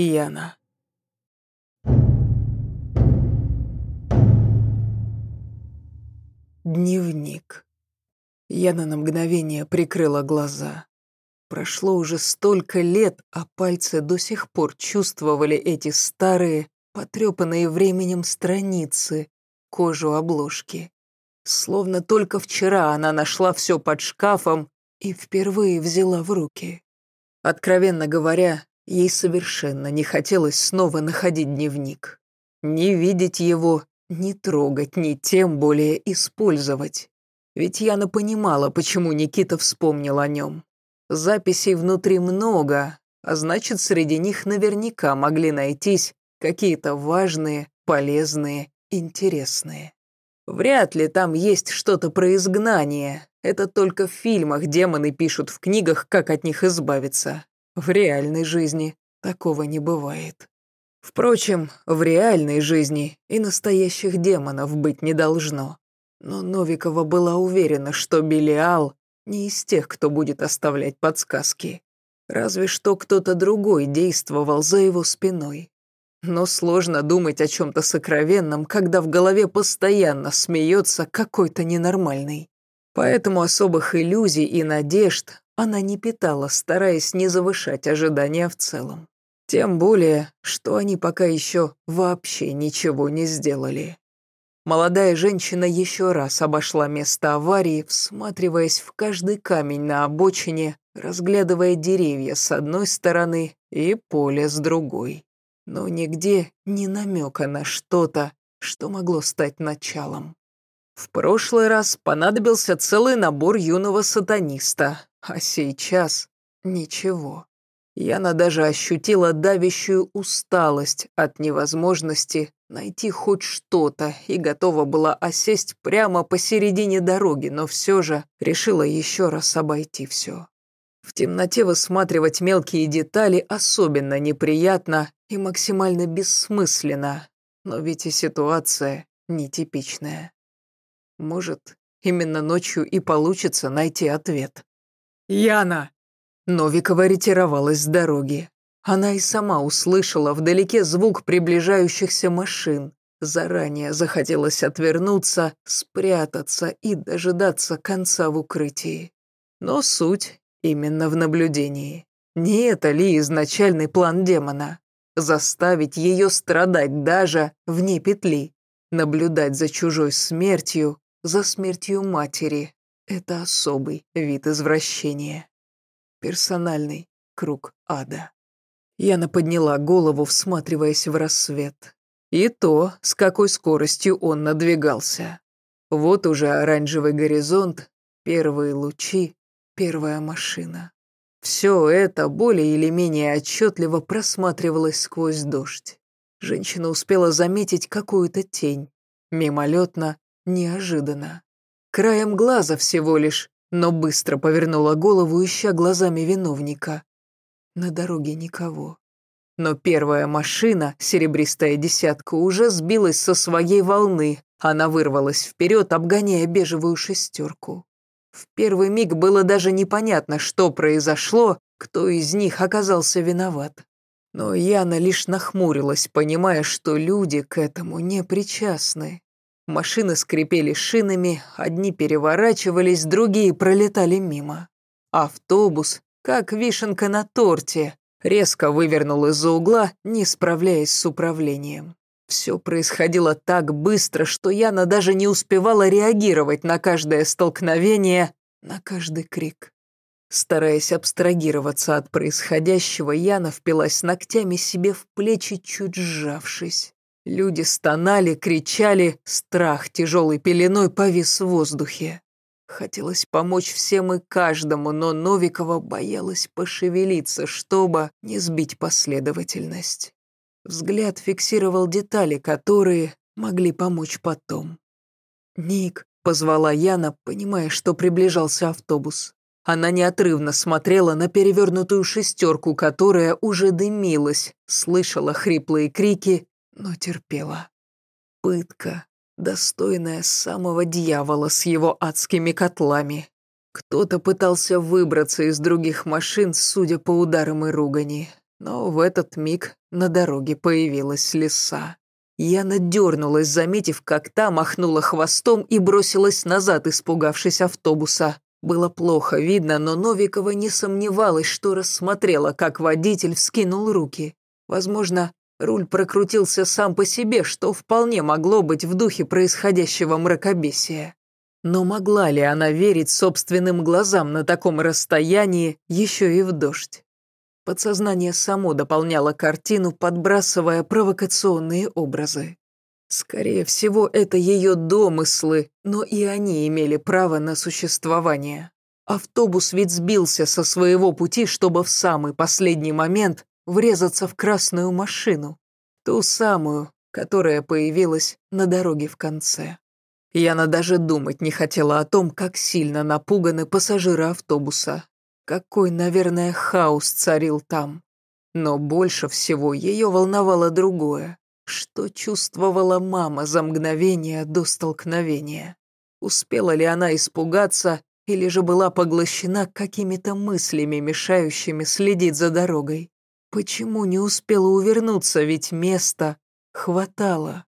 Яна. Дневник. Яна на мгновение прикрыла глаза. Прошло уже столько лет, а пальцы до сих пор чувствовали эти старые, потрепанные временем страницы, кожу обложки. Словно только вчера она нашла все под шкафом и впервые взяла в руки. Откровенно говоря, ей совершенно не хотелось снова находить дневник. Не видеть его, не трогать, ни тем более использовать. Ведь Яна понимала, почему Никита вспомнил о нем. Записей внутри много, а значит, среди них наверняка могли найтись какие-то важные, полезные, интересные. Вряд ли там есть что-то про изгнание. Это только в фильмах демоны пишут в книгах, как от них избавиться. В реальной жизни такого не бывает. Впрочем, в реальной жизни и настоящих демонов быть не должно. Но Новикова была уверена, что Белиал не из тех, кто будет оставлять подсказки. Разве что кто-то другой действовал за его спиной. Но сложно думать о чем-то сокровенном, когда в голове постоянно смеется какой-то ненормальный. Поэтому особых иллюзий и надежд она не питала, стараясь не завышать ожидания в целом. Тем более, что они пока еще вообще ничего не сделали. Молодая женщина еще раз обошла место аварии, всматриваясь в каждый камень на обочине, разглядывая деревья с одной стороны и поле с другой. Но нигде ни намека на что-то, что могло стать началом. В прошлый раз понадобился целый набор юного сатаниста, а сейчас ничего. Яна даже ощутила давящую усталость от невозможности найти хоть что-то и готова была осесть прямо посередине дороги, но все же решила еще раз обойти все. В темноте высматривать мелкие детали особенно неприятно и максимально бессмысленно, но ведь и ситуация нетипичная. Может, именно ночью и получится найти ответ. «Яна!» Новикова ретировалась с дороги. Она и сама услышала вдалеке звук приближающихся машин. Заранее захотелось отвернуться, спрятаться и дожидаться конца в укрытии. Но суть именно в наблюдении. Не это ли изначальный план демона? Заставить ее страдать даже вне петли. Наблюдать за чужой смертью, за смертью матери. Это особый вид извращения. Персональный круг ада. Яна подняла голову, всматриваясь в рассвет. И то, с какой скоростью он надвигался. Вот уже оранжевый горизонт, первые лучи, первая машина. Все это более или менее отчетливо просматривалось сквозь дождь. Женщина успела заметить какую-то тень. Мимолетно, неожиданно. Краем глаза всего лишь, но быстро повернула голову, ища глазами виновника. На дороге никого. Но первая машина, серебристая десятка, уже сбилась со своей волны. Она вырвалась вперед, обгоняя бежевую шестерку. В первый миг было даже непонятно, что произошло, кто из них оказался виноват. Но Яна лишь нахмурилась, понимая, что люди к этому не причастны. Машины скрипели шинами, одни переворачивались, другие пролетали мимо. Автобус, как вишенка на торте, резко вывернул из-за угла, не справляясь с управлением. Все происходило так быстро, что Яна даже не успевала реагировать на каждое столкновение, на каждый крик. Стараясь абстрагироваться от происходящего, Яна впилась ногтями себе в плечи, чуть сжавшись. Люди стонали, кричали, страх тяжелой пеленой повис в воздухе. Хотелось помочь всем и каждому, но Новикова боялась пошевелиться, чтобы не сбить последовательность. Взгляд фиксировал детали, которые могли помочь потом. «Ник», — позвала Яна, понимая, что приближался автобус. Она неотрывно смотрела на перевернутую шестерку, которая уже дымилась, слышала хриплые крики но терпела. Пытка, достойная самого дьявола с его адскими котлами. Кто-то пытался выбраться из других машин, судя по ударам и ругани. Но в этот миг на дороге появилась лиса. Яна дернулась, заметив, как та махнула хвостом и бросилась назад, испугавшись автобуса. Было плохо видно, но Новикова не сомневалась, что рассмотрела, как водитель вскинул руки. Возможно, руль прокрутился сам по себе, что вполне могло быть в духе происходящего мракобесия. Но могла ли она верить собственным глазам на таком расстоянии, еще и в дождь? Подсознание само дополняло картину, подбрасывая провокационные образы. Скорее всего, это ее домыслы, но и они имели право на существование. Автобус ведь сбился со своего пути, чтобы в самый последний момент врезаться в красную машину. Ту самую, которая появилась на дороге в конце. Яна даже думать не хотела о том, как сильно напуганы пассажиры автобуса. Какой, наверное, хаос царил там. Но больше всего ее волновало другое. Что чувствовала мама за мгновение до столкновения? Успела ли она испугаться или же была поглощена какими-то мыслями, мешающими следить за дорогой? Почему не успела увернуться, ведь места хватало?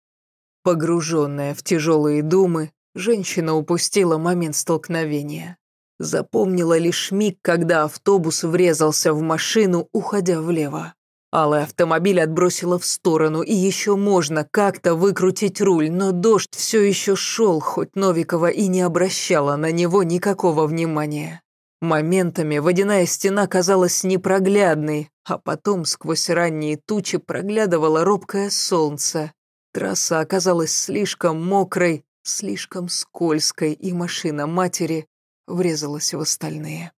Погруженная в тяжелые думы, женщина упустила момент столкновения. Запомнила лишь миг, когда автобус врезался в машину, уходя влево. Алый автомобиль отбросила в сторону, и еще можно как-то выкрутить руль, но дождь все еще шел, хоть Новикова и не обращала на него никакого внимания. Моментами водяная стена казалась непроглядной, а потом сквозь ранние тучи проглядывало робкое солнце, Трасса оказалась слишком мокрой, слишком скользкой, и машина матери врезалась в остальные.